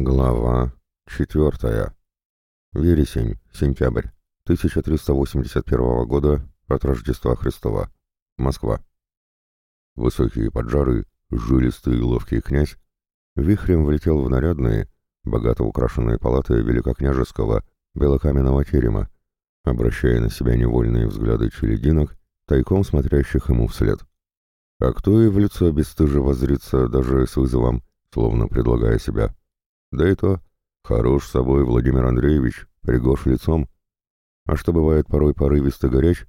Глава четвертая. Вересень, сентябрь, 1381 года от Рождества Христова. Москва. Высокие поджары, жилистый и ловкий князь вихрем влетел в нарядные, богато украшенные палаты великокняжеского белокаменного терема, обращая на себя невольные взгляды челединок, тайком смотрящих ему вслед. А кто и в лицо бесстыже воззрится даже с вызовом, словно предлагая себя. Да и то, хорош собой Владимир Андреевич, пригож лицом. А что бывает порой порывист и горяч,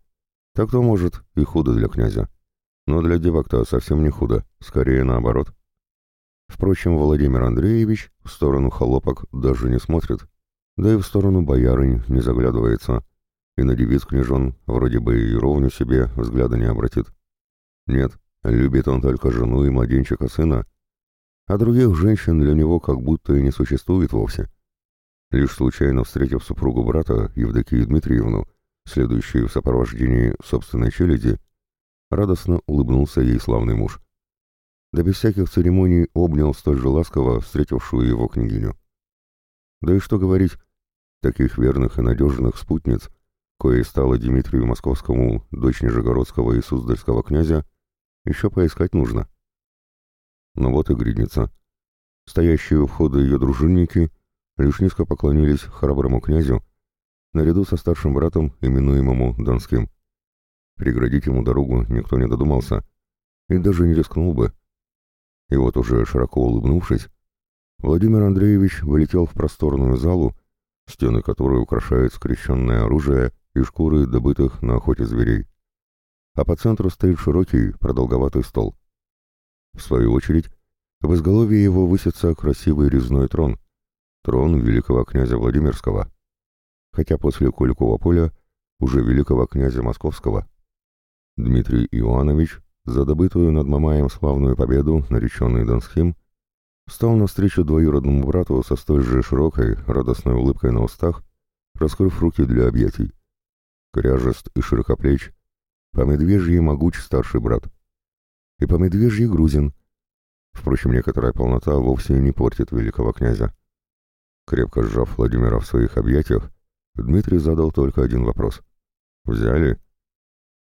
так то может и худо для князя. Но для девок-то совсем не худо, скорее наоборот. Впрочем, Владимир Андреевич в сторону холопок даже не смотрит, да и в сторону боярынь не заглядывается, и на девиц княжон вроде бы и ровню себе взгляда не обратит. Нет, любит он только жену и младенчика сына, а других женщин для него как будто и не существует вовсе. Лишь случайно встретив супругу брата, Евдокию Дмитриевну, следующую в сопровождении собственной челяди, радостно улыбнулся ей славный муж. Да без всяких церемоний обнял столь же ласково встретившую его княгиню. Да и что говорить, таких верных и надежных спутниц, кое стало Дмитрию Московскому, дочь Нижегородского и Суздальского князя, еще поискать нужно. Но вот и гридница. Стоящие у входа ее дружинники лишь низко поклонились храброму князю, наряду со старшим братом, именуемому Донским. Преградить ему дорогу никто не додумался и даже не рискнул бы. И вот уже широко улыбнувшись, Владимир Андреевич вылетел в просторную залу, стены которой украшает скрещенное оружие и шкуры, добытых на охоте зверей. А по центру стоит широкий, продолговатый стол. В свою очередь, в изголовье его высится красивый резной трон, трон великого князя Владимирского, хотя после Куликова поля уже великого князя Московского. Дмитрий Иоаннович, за добытую над Мамаем славную победу, нареченный Донским, встал навстречу двоюродному брату со столь же широкой, радостной улыбкой на устах, раскрыв руки для объятий. Кряжест и широкоплеч, по медвежьи могуч старший брат — и по медвежьи грузин. Впрочем, некоторая полнота вовсе не портит великого князя. Крепко сжав Владимира в своих объятиях, Дмитрий задал только один вопрос. «Взяли?»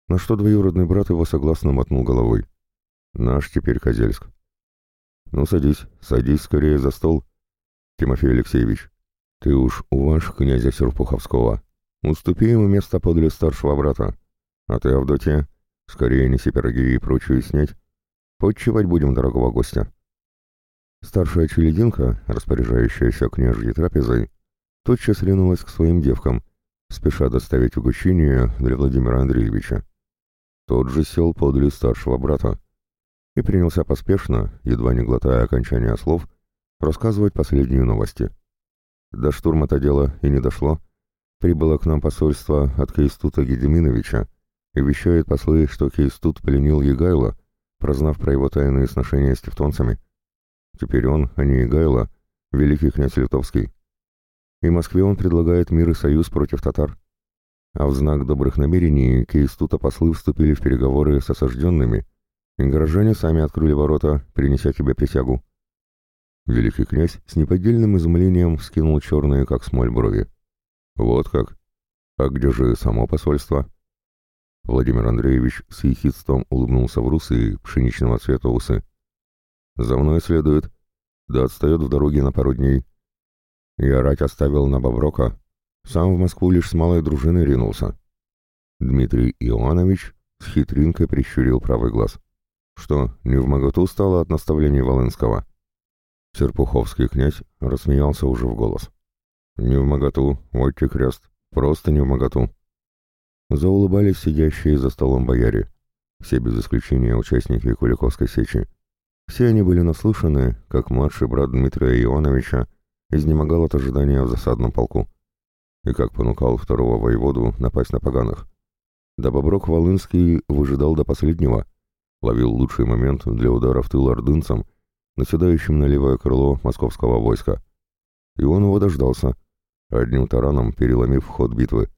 На что двоюродный брат его согласно мотнул головой. «Наш теперь Козельск». «Ну, садись, садись скорее за стол, Тимофей Алексеевич. Ты уж у ваш князя Серпуховского. Уступи ему место подле старшего брата. А ты, Авдотья, скорее неси пироги и прочую снять, Подчевать будем дорогого гостя. Старшая челединка, распоряжающаяся княжьей трапезой, тотчас ринулась к своим девкам, спеша доставить угощение для Владимира Андреевича. Тот же сел подле старшего брата и принялся поспешно, едва не глотая окончания слов, рассказывать последние новости. До штурма-то дело и не дошло. Прибыло к нам посольство от Кейстута Гедеминовича и вещает послы, что Кейстут пленил Егайло, прознав про его тайные сношения с тевтонцами. Теперь он, а не Игайло, великий князь Литовский. И Москве он предлагает мир и союз против татар. А в знак добрых намерений Кейстута послы вступили в переговоры с осажденными, и горожане сами открыли ворота, принеся тебе присягу. Великий князь с неподдельным изумлением вскинул черные, как смоль, брови. «Вот как? А где же само посольство?» Владимир Андреевич с ехидством улыбнулся в русые, пшеничного цвета усы. «За мной следует. Да отстает в дороге на пару дней. Я рать оставил на Боброка. Сам в Москву лишь с малой дружиной ринулся». Дмитрий Иоаннович с хитринкой прищурил правый глаз. «Что, не в моготу стало от наставлений Волынского?» Серпуховский князь рассмеялся уже в голос. «Не в моготу, вот крест, просто не в моготу». Заулыбались сидящие за столом бояре, все без исключения участники Куликовской сечи. Все они были наслышаны, как младший брат Дмитрия Ивановича изнемогал от ожидания в засадном полку, и как понукал второго воеводу напасть на поганых. Да Боброк Волынский выжидал до последнего, ловил лучший момент для удара в тыл ордынцам, наседающим на левое крыло московского войска. И он его дождался, одним тараном переломив ход битвы.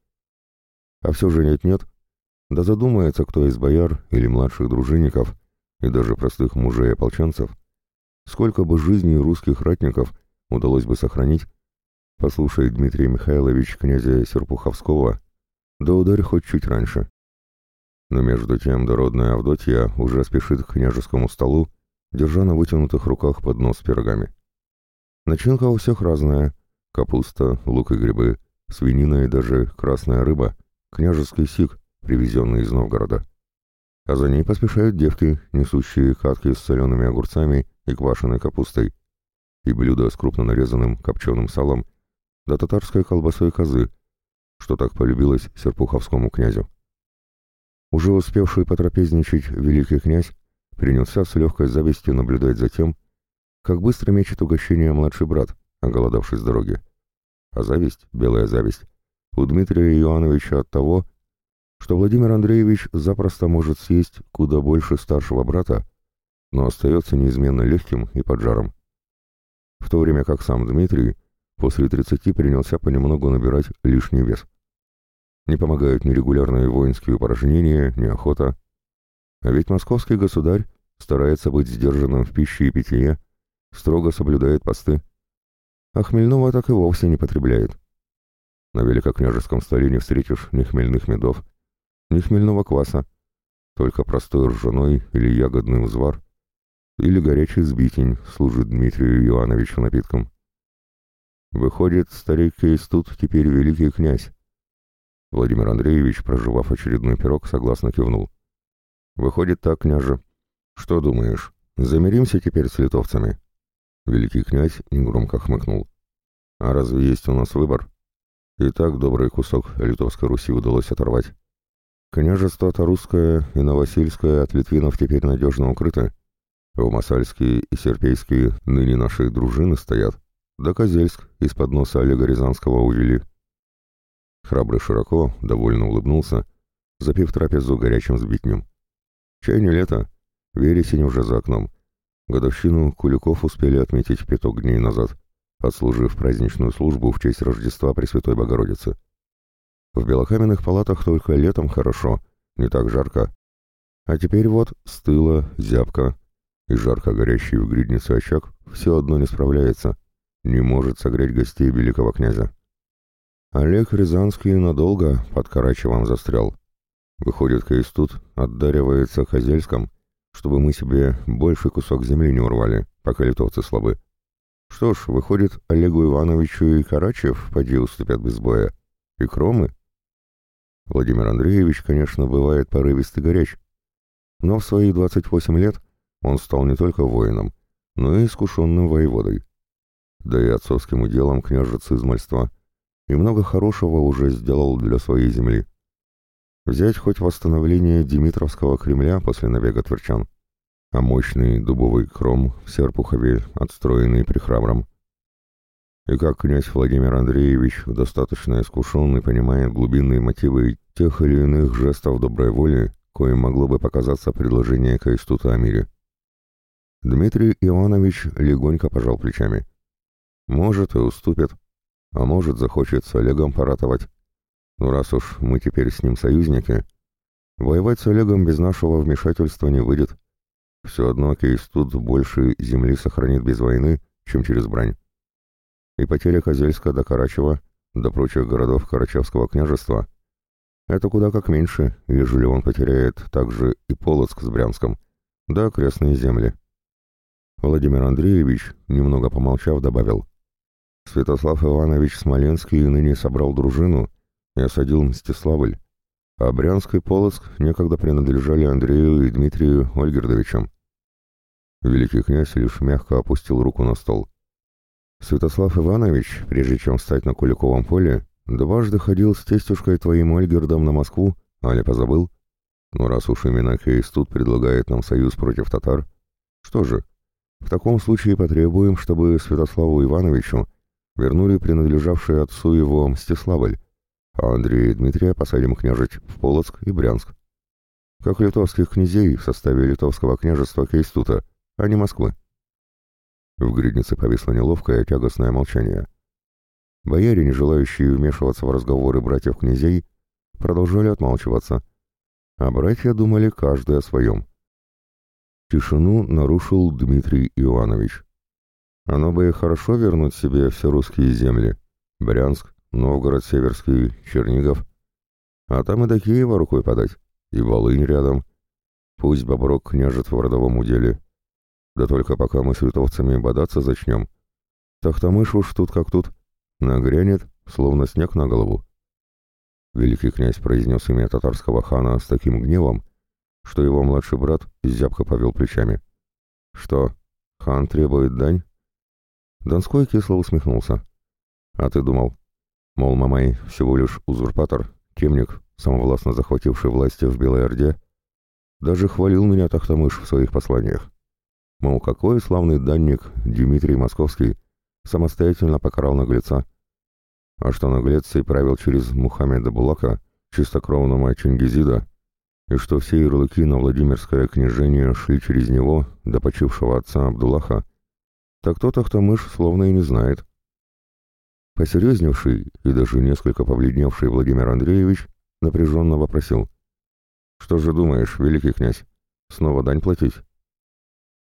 А все же нет-нет, да задумается кто из бояр или младших дружинников, и даже простых мужей-ополченцев, сколько бы жизней русских ратников удалось бы сохранить, послушай, Дмитрий Михайлович князя Серпуховского, да ударь хоть чуть раньше. Но между тем дородная Авдотья уже спешит к княжескому столу, держа на вытянутых руках поднос с пирогами. Начинка у всех разная — капуста, лук и грибы, свинина и даже красная рыба, княжеский сик, привезенный из Новгорода. А за ней поспешают девки, несущие катки с солеными огурцами и квашеной капустой, и блюда с крупно нарезанным копченым салом, да татарской колбасой козы, что так полюбилось серпуховскому князю. Уже успевший потрапезничать великий князь принялся с легкой завистью наблюдать за тем, как быстро мечет угощение младший брат, оголодавший с дороги. А зависть, белая зависть, у Дмитрия Иоанновича от того, что Владимир Андреевич запросто может съесть куда больше старшего брата, но остается неизменно легким и поджаром. В то время как сам Дмитрий после 30 принялся понемногу набирать лишний вес. Не помогают ни регулярные воинские упражнения, ни охота. А ведь московский государь старается быть сдержанным в пище и питье, строго соблюдает посты. А хмельного так и вовсе не потребляет. На великокняжеском столе не встретишь ни хмельных медов, ни хмельного кваса, только простой ржаной или ягодный узвар, или горячий сбитень служит Дмитрию Ивановичу напитком. Выходит, старик Кейс тут теперь великий князь, Владимир Андреевич, проживав очередной пирог, согласно кивнул. «Выходит так, княже. Что думаешь, замиримся теперь с литовцами?» Великий князь негромко хмыкнул. «А разве есть у нас выбор?» И так добрый кусок Литовской Руси удалось оторвать. Княжество-то русское и Новосильское от литвинов теперь надежно укрыты. В Масальские и Серпейские ныне наши дружины стоят. Да Козельск из-под носа Олега Рязанского увели. Храбрый широко, довольно улыбнулся, запив трапезу горячим сбитнем. Чай не лето, вересень уже за окном. Годовщину Куликов успели отметить пяток дней назад, отслужив праздничную службу в честь Рождества Пресвятой Богородицы. В белокаменных палатах только летом хорошо, не так жарко. А теперь вот стыло, зябко, и жарко горящий в гриднице очаг все одно не справляется, не может согреть гостей великого князя. Олег Рязанский надолго под Карачевом застрял. Выходит, Кейс тут отдаривается Хозельском, чтобы мы себе больший кусок земли не урвали, пока литовцы слабы. Что ж, выходит, Олегу Ивановичу и Карачев поди уступят без боя. И Кромы? Владимир Андреевич, конечно, бывает порывист и горяч. Но в свои 28 лет он стал не только воином, но и искушенным воеводой. Да и отцовским уделом княжец измальства — и много хорошего уже сделал для своей земли. Взять хоть восстановление Димитровского Кремля после набега тверчан, а мощный дубовый кром в Серпухове, отстроенный при храбром. И как князь Владимир Андреевич, достаточно искушенный, понимает глубинные мотивы тех или иных жестов доброй воли, коим могло бы показаться предложение Кайстута о мире. Дмитрий Иванович легонько пожал плечами. Может и уступит, а может, захочет с Олегом поратовать. Ну раз уж мы теперь с ним союзники, воевать с Олегом без нашего вмешательства не выйдет. Все одно Кейс тут больше земли сохранит без войны, чем через брань. И потеря Козельска до Карачева, до прочих городов Карачевского княжества, это куда как меньше, ежели он потеряет также и Полоцк с Брянском, да окрестные земли. Владимир Андреевич, немного помолчав, добавил — Святослав Иванович Смоленский ныне собрал дружину и осадил Мстиславль, а Брянск и Полоцк некогда принадлежали Андрею и Дмитрию Ольгердовичам. Великий князь лишь мягко опустил руку на стол. Святослав Иванович, прежде чем встать на Куликовом поле, дважды ходил с тестюшкой твоим Ольгердом на Москву, али позабыл? Но раз уж именно Кейс тут предлагает нам союз против татар, что же, в таком случае потребуем, чтобы Святославу Ивановичу вернули принадлежавшие отцу его Мстиславль, а Андрея и Дмитрия посадим княжить в Полоцк и Брянск. Как литовских князей в составе литовского княжества Кейстута, а не Москвы. В гриднице повисло неловкое тягостное молчание. Бояре, не желающие вмешиваться в разговоры братьев-князей, продолжали отмалчиваться, а братья думали каждый о своем. Тишину нарушил Дмитрий Иванович. Оно бы и хорошо вернуть себе все русские земли. Брянск, Новгород Северский, Чернигов. А там и до Киева рукой подать. И Волынь рядом. Пусть Боброк княжет в родовом уделе. Да только пока мы с литовцами бодаться зачнем. Тахтамыш уж тут как тут. Нагрянет, словно снег на голову. Великий князь произнес имя татарского хана с таким гневом, что его младший брат зябко повел плечами. «Что, хан требует дань?» Донской кисло усмехнулся. «А ты думал, мол, Мамай всего лишь узурпатор, темник, самовластно захвативший власти в Белой Орде? Даже хвалил меня Тахтамыш в своих посланиях. Мол, какой славный данник Дмитрий Московский самостоятельно покарал наглеца. А что наглец и правил через Мухаммеда Булака, чистокровного Чингизида, и что все ярлыки на Владимирское княжение шли через него, до почившего отца Абдуллаха, так тот Ахтамыш словно и не знает. Посерьезневший и даже несколько побледневший Владимир Андреевич напряженно вопросил. «Что же думаешь, великий князь, снова дань платить?»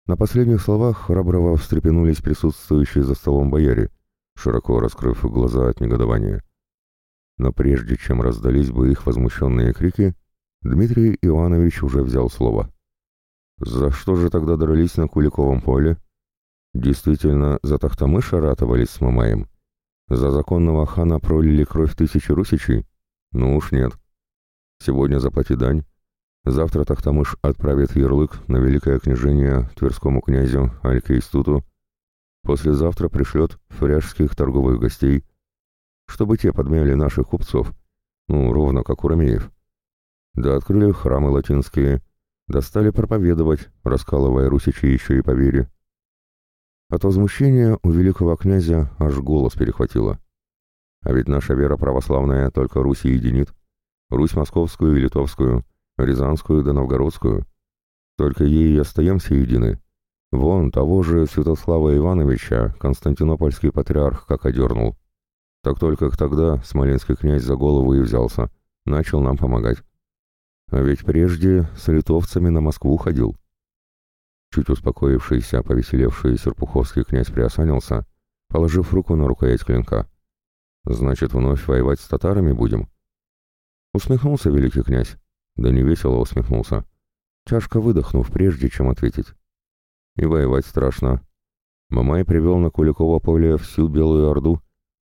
На последних словах храброво встрепенулись присутствующие за столом бояре, широко раскрыв глаза от негодования. Но прежде чем раздались бы их возмущенные крики, Дмитрий Иванович уже взял слово. «За что же тогда дрались на Куликовом поле? Действительно, за Тахтамыша ратовались с Мамаем? За законного хана пролили кровь тысячи русичей? Ну уж нет. Сегодня заплати дань. Завтра Тахтамыш отправит ярлык на великое княжение Тверскому князю Алькейстуту, Послезавтра пришлет фряжских торговых гостей, чтобы те подмяли наших купцов, ну, ровно как у Ромеев. Да открыли храмы латинские, да стали проповедовать, раскалывая русичи еще и по вере. От возмущения у великого князя аж голос перехватило. А ведь наша вера православная только Руси единит. Русь московскую и литовскую, рязанскую да новгородскую. Только ей и остаемся едины. Вон того же Святослава Ивановича константинопольский патриарх как одернул. Так только тогда смоленский князь за голову и взялся, начал нам помогать. А ведь прежде с литовцами на Москву ходил. Чуть успокоившийся, повеселевший Серпуховский князь приосанился, положив руку на рукоять клинка. «Значит, вновь воевать с татарами будем?» Усмехнулся великий князь, да невесело усмехнулся, тяжко выдохнув, прежде чем ответить и воевать страшно. Мамай привел на Куликово поле всю Белую Орду,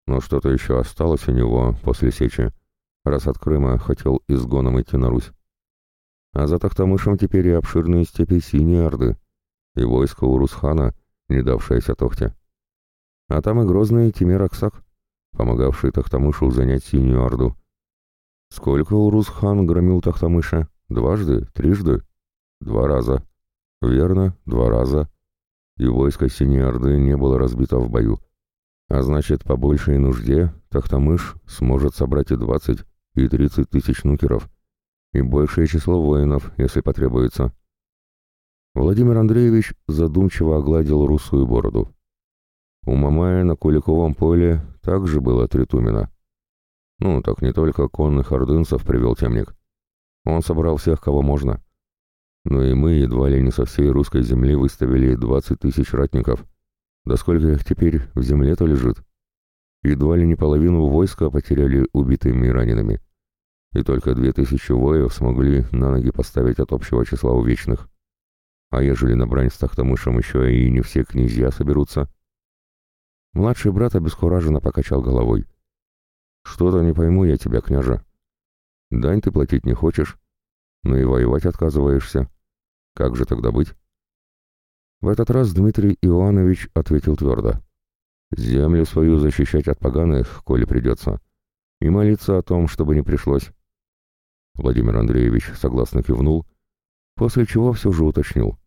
но что-то еще осталось у него после сечи, раз от Крыма хотел изгоном идти на Русь. А за Тахтамышем теперь и обширные степи Синей Орды, и войско Урусхана, не давшееся Тохте. А там и грозный Тимир Аксак, помогавший Тахтамышу занять Синюю Орду. Сколько Урусхан громил Тахтамыша? Дважды? Трижды? Два раза. Верно, два раза. И войско Синей Орды не было разбито в бою. А значит, по большей нужде Тахтамыш сможет собрать и двадцать, и тридцать тысяч нукеров, и большее число воинов, если потребуется. Владимир Андреевич задумчиво огладил русую бороду. У Мамая на Куликовом поле также было три тумена. Ну, так не только конных ордынцев привел темник. Он собрал всех, кого можно но и мы едва ли не со всей русской земли выставили двадцать тысяч ратников. Да сколько их теперь в земле-то лежит? Едва ли не половину войска потеряли убитыми и ранеными. И только две тысячи воев смогли на ноги поставить от общего числа увечных. А ежели на брань с Тахтамышем еще и не все князья соберутся? Младший брат обескураженно покачал головой. «Что-то не пойму я тебя, княжа. Дань ты платить не хочешь, но и воевать отказываешься. Как же тогда быть? В этот раз Дмитрий Иванович ответил твердо. Землю свою защищать от поганых, коли придется, и молиться о том, чтобы не пришлось. Владимир Андреевич согласно кивнул, после чего все же уточнил.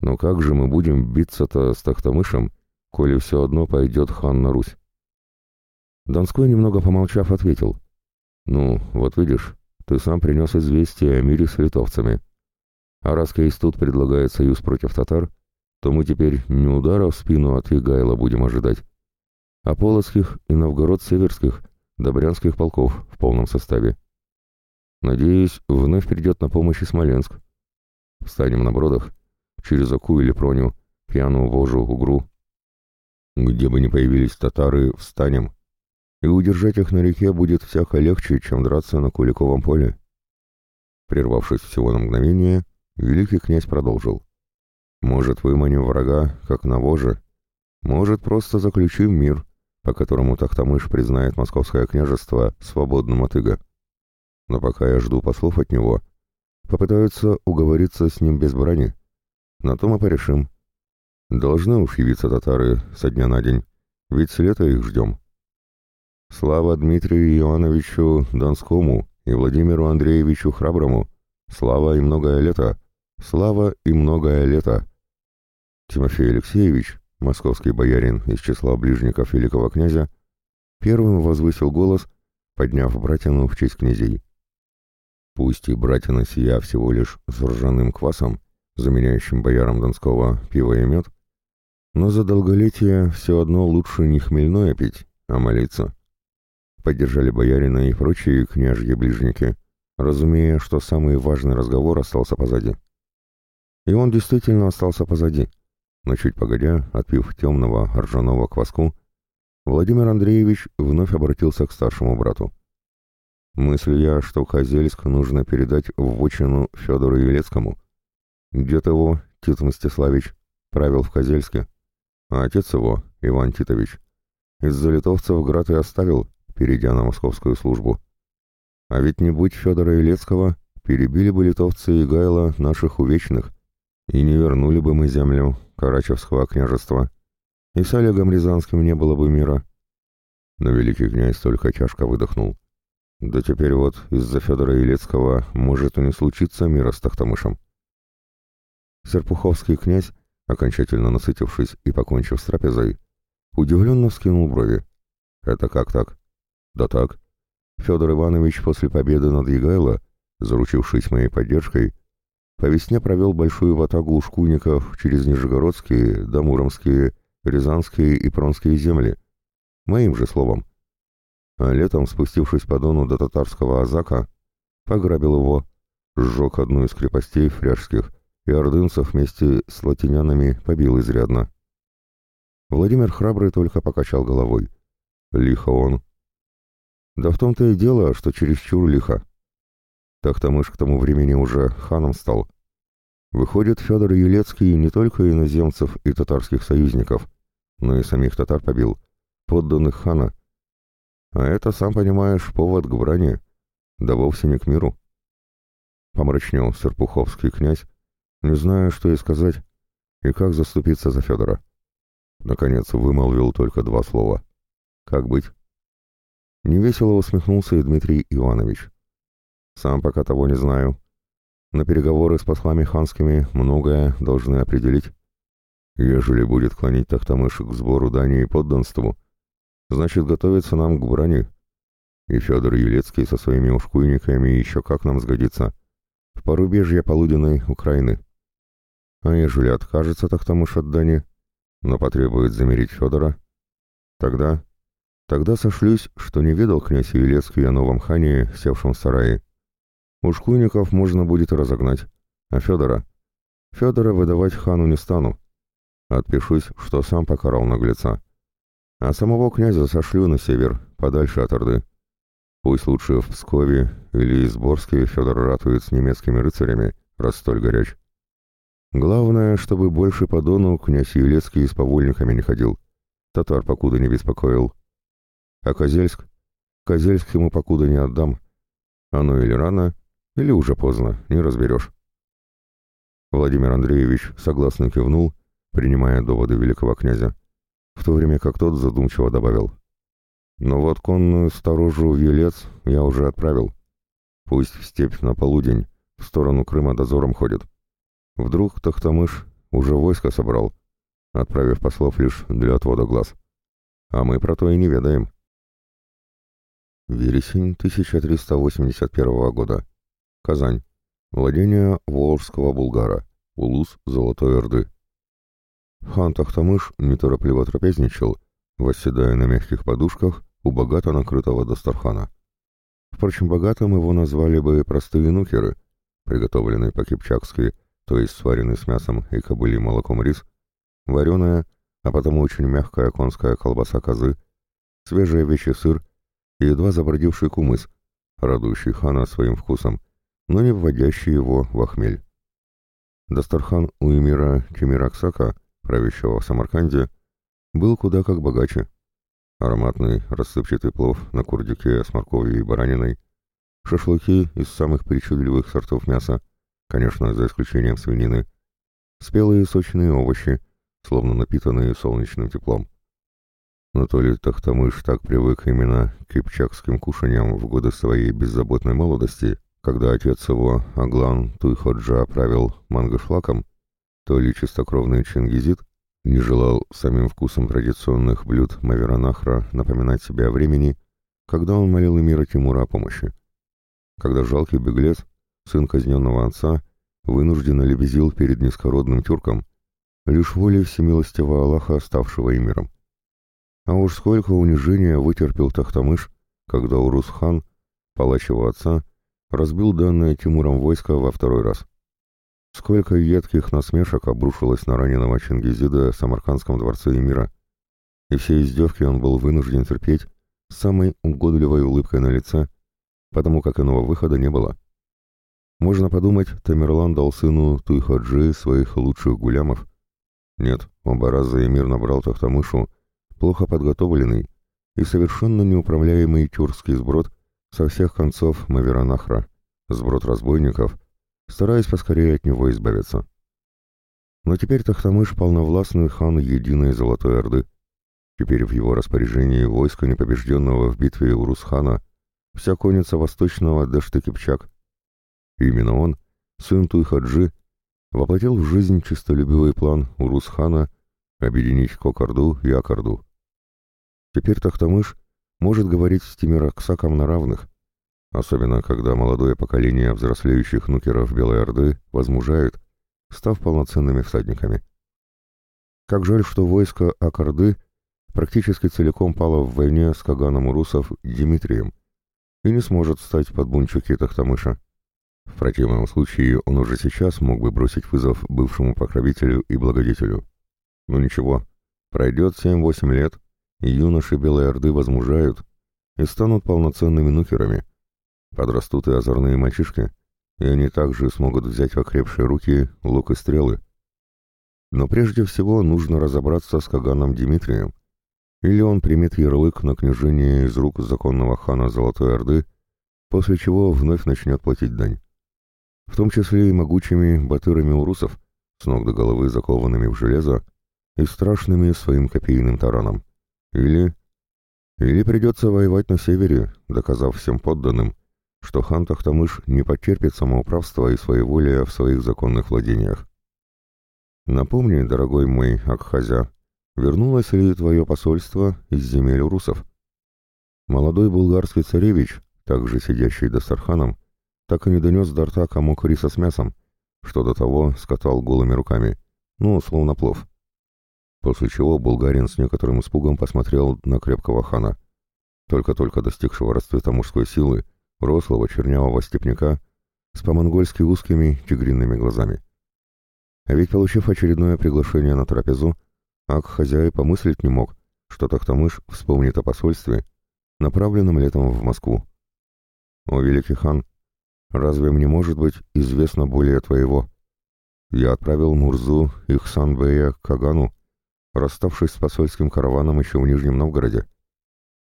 Но как же мы будем биться-то с Тахтамышем, коли все одно пойдет хан на Русь? Донской, немного помолчав, ответил. «Ну, вот видишь, ты сам принес известие о мире с литовцами. А раз Кейстут предлагает союз против татар, то мы теперь не удара в спину от Егайла будем ожидать, а полоцких и новгород-северских, добрянских полков в полном составе. Надеюсь, вновь придет на помощь и Смоленск. Встанем на бродах, через Оку или Проню, Пьяну, Вожу, Угру. Где бы ни появились татары, встанем. И удержать их на реке будет всяко легче, чем драться на Куликовом поле. Прервавшись всего на мгновение, великий князь продолжил. «Может, выманим врага, как на воже? Может, просто заключим мир, по которому Тахтамыш признает московское княжество свободным от ига? Но пока я жду послов от него, попытаются уговориться с ним без брани. На то мы порешим. Должны уж явиться татары со дня на день, ведь с лета их ждем. Слава Дмитрию Ивановичу Донскому и Владимиру Андреевичу Храброму. Слава и многое лето. Слава и многое лето. Тимофей Алексеевич, московский боярин из числа ближников великого князя, первым возвысил голос, подняв братину в честь князей. Пусть и братина сия всего лишь с ржаным квасом, заменяющим боярам Донского пиво и мед, но за долголетие все одно лучше не хмельное пить, а молиться. Поддержали боярина и прочие княжьи-ближники, разумея, что самый важный разговор остался позади. И он действительно остался позади, но чуть погодя, отпив темного ржаного кваску, Владимир Андреевич вновь обратился к старшему брату. «Мысль я, что Хозельск нужно передать в вотчину Федору Елецкому. Дед его, Тит Мстиславич, правил в Козельске, а отец его, Иван Титович, из-за литовцев град и оставил, перейдя на московскую службу. А ведь не будь Федора Илецкого, перебили бы литовцы и Гайла наших увечных, и не вернули бы мы землю Карачевского княжества, и с Олегом Рязанским не было бы мира. Но великий князь только тяжко выдохнул. Да теперь вот из-за Федора Илецкого может и не случиться мира с Тахтамышем. Серпуховский князь окончательно насытившись и покончив с трапезой, удивленно вскинул брови. «Это как так?» «Да так. Федор Иванович после победы над Егайло, заручившись моей поддержкой, по весне провел большую ватагу шкуников через Нижегородские, Дамуромские, Рязанские и Пронские земли. Моим же словом. А летом, спустившись по дону до татарского Азака, пограбил его, сжег одну из крепостей фряжских и ордынцев вместе с латинянами побил изрядно. Владимир Храбрый только покачал головой. Лихо он. Да в том-то и дело, что чересчур лихо. Тахтамыш к тому времени уже ханом стал. Выходит, Федор Елецкий не только иноземцев и татарских союзников, но и самих татар побил, подданных хана. А это, сам понимаешь, повод к брани, да вовсе не к миру. Помрачнел Серпуховский князь, не знаю, что и сказать, и как заступиться за Федора. Наконец вымолвил только два слова. Как быть? Невесело усмехнулся и Дмитрий Иванович. Сам пока того не знаю. На переговоры с послами ханскими многое должны определить. Ежели будет клонить Тахтамыш к сбору дани и подданству, значит, готовится нам к брани. И Федор Елецкий со своими ушкуйниками еще как нам сгодится. В порубежье полуденной Украины. А ежели откажется Тахтамыш от Дани, но потребует замерить Федора, тогда... Тогда сошлюсь, что не ведал князь Елецкий о новом хане, севшем в сарае. Уж куйников можно будет разогнать, а Федора... Федора выдавать хану не стану. Отпишусь, что сам покарал наглеца. А самого князя сошлю на север, подальше от Орды. Пусть лучше в Пскове или Изборске Федор ратует с немецкими рыцарями, раз столь горяч. Главное, чтобы больше по Дону князь Елецкий с повольниками не ходил. Татар покуда не беспокоил. А Козельск? Козельск ему покуда не отдам. Оно или рано, или уже поздно, не разберешь. Владимир Андреевич согласно кивнул, принимая доводы великого князя, в то время как тот задумчиво добавил. Но вот конную сторожу в Елец я уже отправил. Пусть в степь на полудень, в сторону Крыма дозором ходит. Вдруг Тахтамыш уже войско собрал, отправив послов лишь для отвода глаз. А мы про то и не ведаем. Вересень 1381 года. Казань. Владение Волжского Булгара. Улус Золотой Орды. Хан Тахтамыш неторопливо трапезничал, восседая на мягких подушках у богато накрытого Дастархана. Впрочем, богатым его назвали бы простые нукеры, приготовленные по-кипчакски то есть сваренный с мясом и кобыльем молоком рис, вареная, а потому очень мягкая конская колбаса козы, свежий овечий сыр и едва забродивший кумыс, радующий хана своим вкусом, но не вводящий его в охмель. Дастархан у эмира Темир-Аксака, правящего в Самарканде, был куда как богаче. Ароматный рассыпчатый плов на курдюке с морковью и бараниной, шашлыки из самых причудливых сортов мяса, конечно, за исключением свинины, спелые сочные овощи, словно напитанные солнечным теплом. Но то ли Тахтамыш так привык именно к кипчакским кушаньям в годы своей беззаботной молодости, когда отец его, Аглан Туйходжа, правил Мангышлаком, то ли чистокровный чингизит не желал самим вкусом традиционных блюд Маверанахра напоминать себе о времени, когда он молил Эмира Тимура о помощи. Когда жалкий беглец, сын казненного отца, вынужденно лебезил перед низкородным тюрком, лишь волей всемилостивого Аллаха, оставшего эмиром. А уж сколько унижения вытерпел Тахтамыш, когда Урус-хан, палач его отца, разбил данное Тимуром войско во второй раз. Сколько едких насмешек обрушилось на раненого Чингизида в Самаркандском дворце Эмира, и все издевки он был вынужден терпеть с самой угодливой улыбкой на лице, потому как иного выхода не было. Можно подумать, Тамерлан дал сыну Туйхаджи своих лучших гулямов. Нет, оба раза Эмир набрал Тахтамышу плохо подготовленный и совершенно неуправляемый тюркский сброд со всех концов Маверанахра, сброд разбойников, стараясь поскорее от него избавиться. Но теперь Тахтамыш полновластный хан единой Золотой Орды. Теперь в его распоряжении войско непобежденного в битве Урус-хана, вся конница восточного Дэшты-Кипчак. Именно он, сын Туйхаджи, воплотил в жизнь чистолюбивый план Урус-хана объединить Кокорду и Акорду. Теперь Тахтамыш может говорить с Тимираксаком на равных, особенно когда молодое поколение взрослеющих нукеров Белой Орды возмужает, став полноценными всадниками. Как жаль, что войско Акорды практически целиком пало в войне с Каганом Урусов Дмитрием и не сможет стать под бунчуки Тахтамыша. В противном случае он уже сейчас мог бы бросить вызов бывшему покровителю и благодетелю. Но ничего, пройдет 7-8 лет, юноши Белой Орды возмужают и станут полноценными нукерами. Подрастут и озорные мальчишки, и они также смогут взять в окрепшие руки лук и стрелы. Но прежде всего нужно разобраться с Каганом Дмитрием, или он примет ярлык на княжение из рук законного хана Золотой Орды, после чего вновь начнет платить дань. В том числе и могучими батырами урусов, с ног до головы закованными в железо и страшными своим копейным тараном. Или... Или придется воевать на севере, доказав всем подданным, что хан Тахтамыш не потерпит самоуправства и своеволия в своих законных владениях. Напомни, дорогой мой Акхазя, вернулось ли твое посольство из земель урусов? Молодой булгарский царевич, также сидящий до Сарханом, так и не донес до рта комок риса с мясом, что до того скатал голыми руками, ну, словно плов после чего булгарин с некоторым испугом посмотрел на крепкого хана, только-только достигшего расцвета мужской силы, рослого чернявого степняка с по-монгольски узкими тигриными глазами. А ведь, получив очередное приглашение на трапезу, Ак хозяй помыслить не мог, что Тахтамыш вспомнит о посольстве, направленном летом в Москву. «О, великий хан, разве мне может быть известно более твоего? Я отправил Мурзу Ихсан-бея к Кагану, расставшись с посольским караваном еще в Нижнем Новгороде.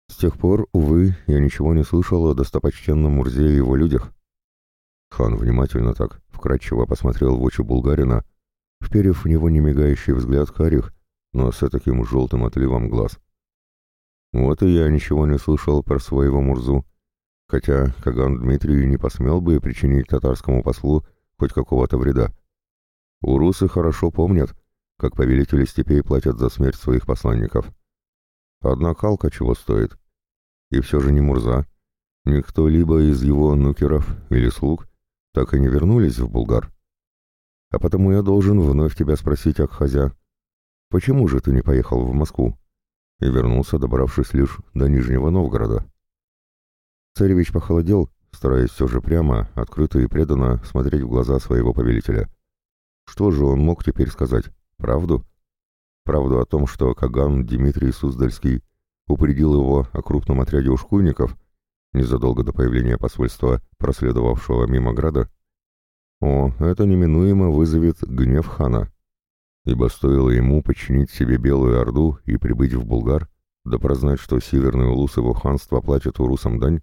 С тех пор, увы, я ничего не слышал о достопочтенном Мурзе и его людях. Хан внимательно так, вкратчиво посмотрел в очи булгарина, вперев в него немигающий взгляд карих, но с таким желтым отливом глаз. Вот и я ничего не слышал про своего Мурзу, хотя Каган Дмитрий не посмел бы причинить татарскому послу хоть какого-то вреда. Урусы хорошо помнят, как повелители степей платят за смерть своих посланников. Одна калка чего стоит. И все же не Мурза. Никто либо из его нукеров или слуг так и не вернулись в Булгар. А потому я должен вновь тебя спросить, Акхазя, почему же ты не поехал в Москву? И вернулся, добравшись лишь до Нижнего Новгорода. Царевич похолодел, стараясь все же прямо, открыто и преданно смотреть в глаза своего повелителя. Что же он мог теперь сказать? Правду? правду о том, что Каган Дмитрий Суздальский упредил его о крупном отряде ушкуйников, незадолго до появления посольства, проследовавшего мимо града, о, это неминуемо вызовет гнев хана, ибо стоило ему подчинить себе Белую Орду и прибыть в Булгар, да прознать, что северный улус его ханства платит урусам дань,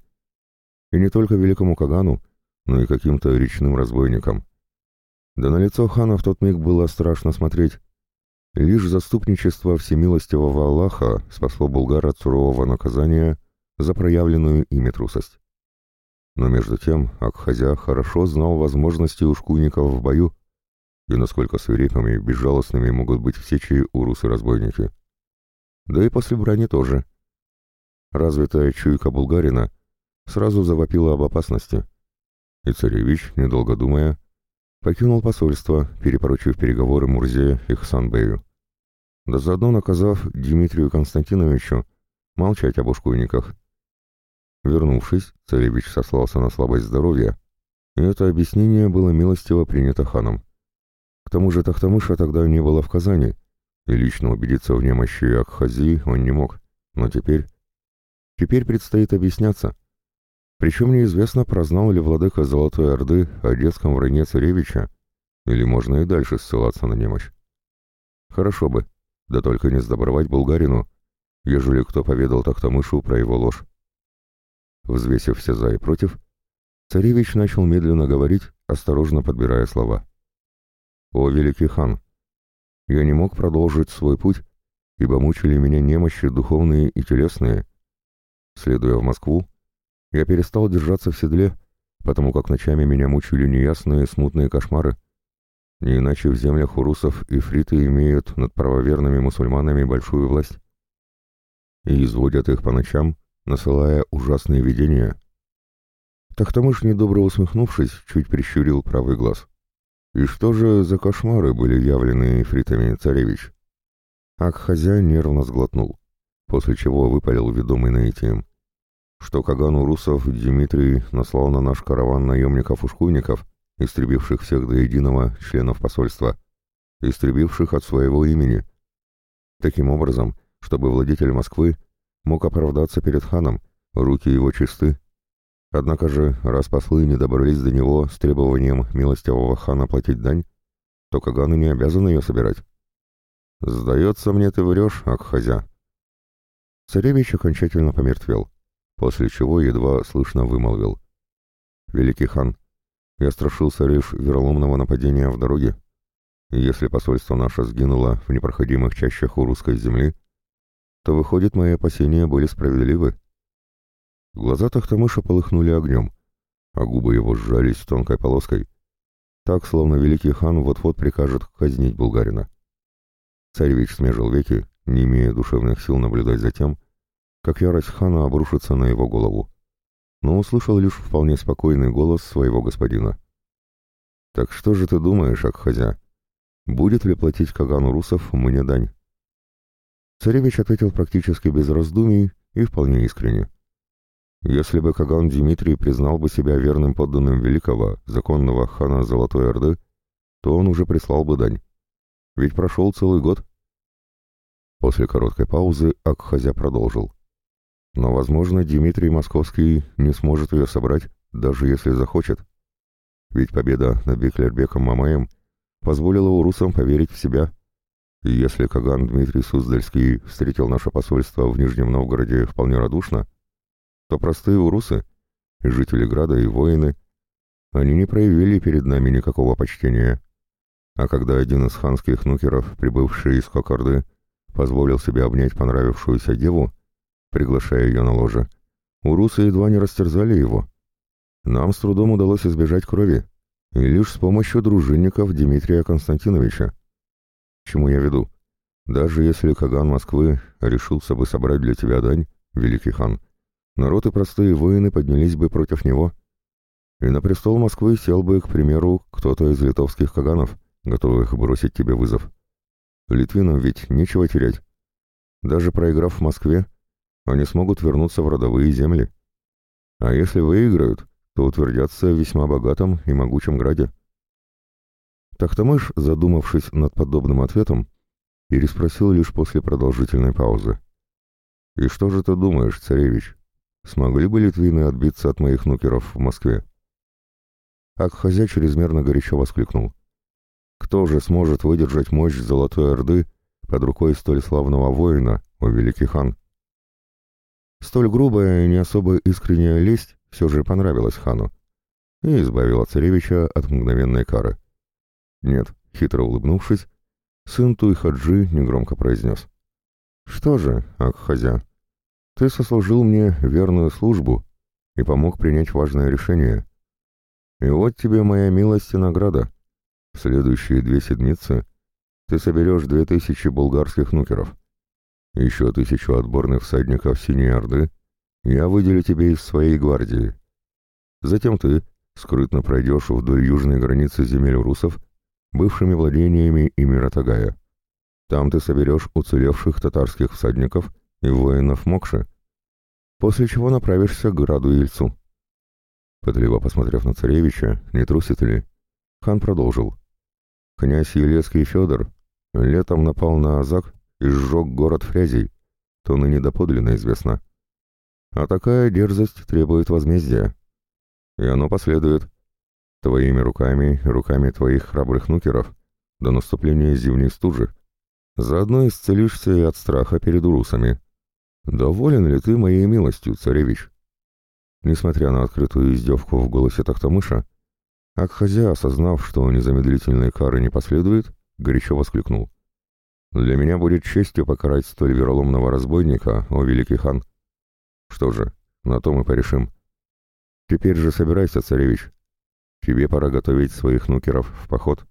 и не только великому Кагану, но и каким-то речным разбойникам. Да на лицо хана в тот миг было страшно смотреть. Лишь заступничество всемилостивого Аллаха спасло Булгар от сурового наказания за проявленную ими трусость. Но между тем Акхазя хорошо знал возможности ушкуйников в бою и насколько свирепыми и безжалостными могут быть в сечи урусы-разбойники. Да и после брани тоже. Развитая чуйка булгарина сразу завопила об опасности, и царевич, недолго думая, покинул посольство, перепоручив переговоры Мурзе и Хсанбею, да заодно наказав Дмитрию Константиновичу молчать об ушкуйниках. Вернувшись, царевич сослался на слабость здоровья, и это объяснение было милостиво принято ханом. К тому же Тахтамыша тогда не было в Казани, и лично убедиться в немощи Акхази он не мог, но теперь... Теперь предстоит объясняться. Причем неизвестно, прознал ли владыка Золотой Орды о детском вранье царевича, или можно и дальше ссылаться на немощь. Хорошо бы, да только не сдобровать булгарину, ежели кто поведал Тахтамышу про его ложь. Взвесив все за и против, царевич начал медленно говорить, осторожно подбирая слова. «О, великий хан! Я не мог продолжить свой путь, ибо мучили меня немощи духовные и телесные. Следуя в Москву, я перестал держаться в седле, потому как ночами меня мучили неясные смутные кошмары. Не иначе в землях урусов и фриты имеют над правоверными мусульманами большую власть. И изводят их по ночам, насылая ужасные видения. Тахтамыш, недобро усмехнувшись, чуть прищурил правый глаз. «И что же за кошмары были явлены эфритами, царевич?» Акхазя нервно сглотнул, после чего выпалил ведомый наитием. Что Каган Урусов Дмитрий наслал на наш караван наемников-ушкуйников, истребивших всех до единого членов посольства, истребивших от своего имени. Таким образом, чтобы владетель Москвы мог оправдаться перед ханом, руки его чисты. Однако же, раз послы не добрались до него с требованием милостивого хана платить дань, то Кагану не обязан ее собирать. «Сдается мне, ты врешь, Акхазя». Царевич окончательно помертвел, после чего едва слышно вымолвил. «Великий хан, я страшился лишь вероломного нападения в дороге. Если посольство наше сгинуло в непроходимых чащах у русской земли, то, выходит, мои опасения были справедливы. Глаза Тахтамыша полыхнули огнем, а губы его сжались тонкой полоской, так, словно великий хан вот-вот прикажет казнить булгарина. Царевич смежил веки, не имея душевных сил наблюдать за тем, как ярость хана обрушится на его голову, но услышал лишь вполне спокойный голос своего господина. «Так что же ты думаешь, Акхазя? Будет ли платить Кагану Русов мне дань?» Царевич ответил практически без раздумий и вполне искренне. Если бы Каган Дмитрий признал бы себя верным подданным великого, законного хана Золотой Орды, то он уже прислал бы дань. Ведь прошел целый год. После короткой паузы Акхазя продолжил. Но, возможно, Дмитрий Московский не сможет ее собрать, даже если захочет. Ведь победа над Беклербеком Мамаем позволила урусам поверить в себя. И если Каган Дмитрий Суздальский встретил наше посольство в Нижнем Новгороде вполне радушно, то простые урусы, жители Града, и воины, они не проявили перед нами никакого почтения. А когда один из ханских нукеров, прибывший из Кокорды, позволил себе обнять понравившуюся деву, приглашая ее на ложе, урусы едва не растерзали его. Нам с трудом удалось избежать крови, и лишь с помощью дружинников Дмитрия Константиновича. Чему я веду? Даже если Каган Москвы решился бы собрать для тебя дань, великий хан, народ и простые воины поднялись бы против него. И на престол Москвы сел бы, к примеру, кто-то из литовских каганов, готовых бросить тебе вызов. Литвинам ведь нечего терять. Даже проиграв в Москве, они смогут вернуться в родовые земли. А если выиграют, то утвердятся в весьма богатом и могучем граде. Тахтамыш, задумавшись над подобным ответом, переспросил лишь после продолжительной паузы. «И что же ты думаешь, царевич? Смогли бы литвины отбиться от моих нукеров в Москве?» Акхазя чрезмерно горячо воскликнул. «Кто же сможет выдержать мощь Золотой Орды под рукой столь славного воина, о великий хан?» Столь грубая и не особо искренняя лесть все же понравилась хану и избавила царевича от мгновенной кары. Нет, хитро улыбнувшись, сын Туй-Хаджи негромко произнес. «Что же, Акхазя, ты сослужил мне верную службу и помог принять важное решение. И вот тебе моя милость и награда. В следующие две седмицы ты соберешь две тысячи булгарских нукеров. Еще тысячу отборных всадников Синей Орды я выделю тебе из своей гвардии. Затем ты скрытно пройдешь вдоль южной границы земель русов, бывшими владениями Эмира Тагая. Там ты соберешь уцелевших татарских всадников и воинов Мокши, после чего направишься к граду Ильцу. Пытливо посмотрев на царевича, не трусит ли, хан продолжил. Князь Елецкий Федор летом напал на Азак и сжег город Фрязей, то ныне доподлинно известно. А такая дерзость требует возмездия. И оно последует. Твоими руками руками твоих храбрых нукеров до наступления зимней стужи. Заодно исцелишься и от страха перед урусами. Доволен ли ты моей милостью, царевич? Несмотря на открытую издевку в голосе Тахтамыша, Акхазя, осознав, что незамедлительной кары не последует, горячо воскликнул. «Для меня будет честью покарать столь вероломного разбойника, о великий хан. Что же, на то мы порешим. Теперь же собирайся, царевич. Тебе пора готовить своих нукеров в поход».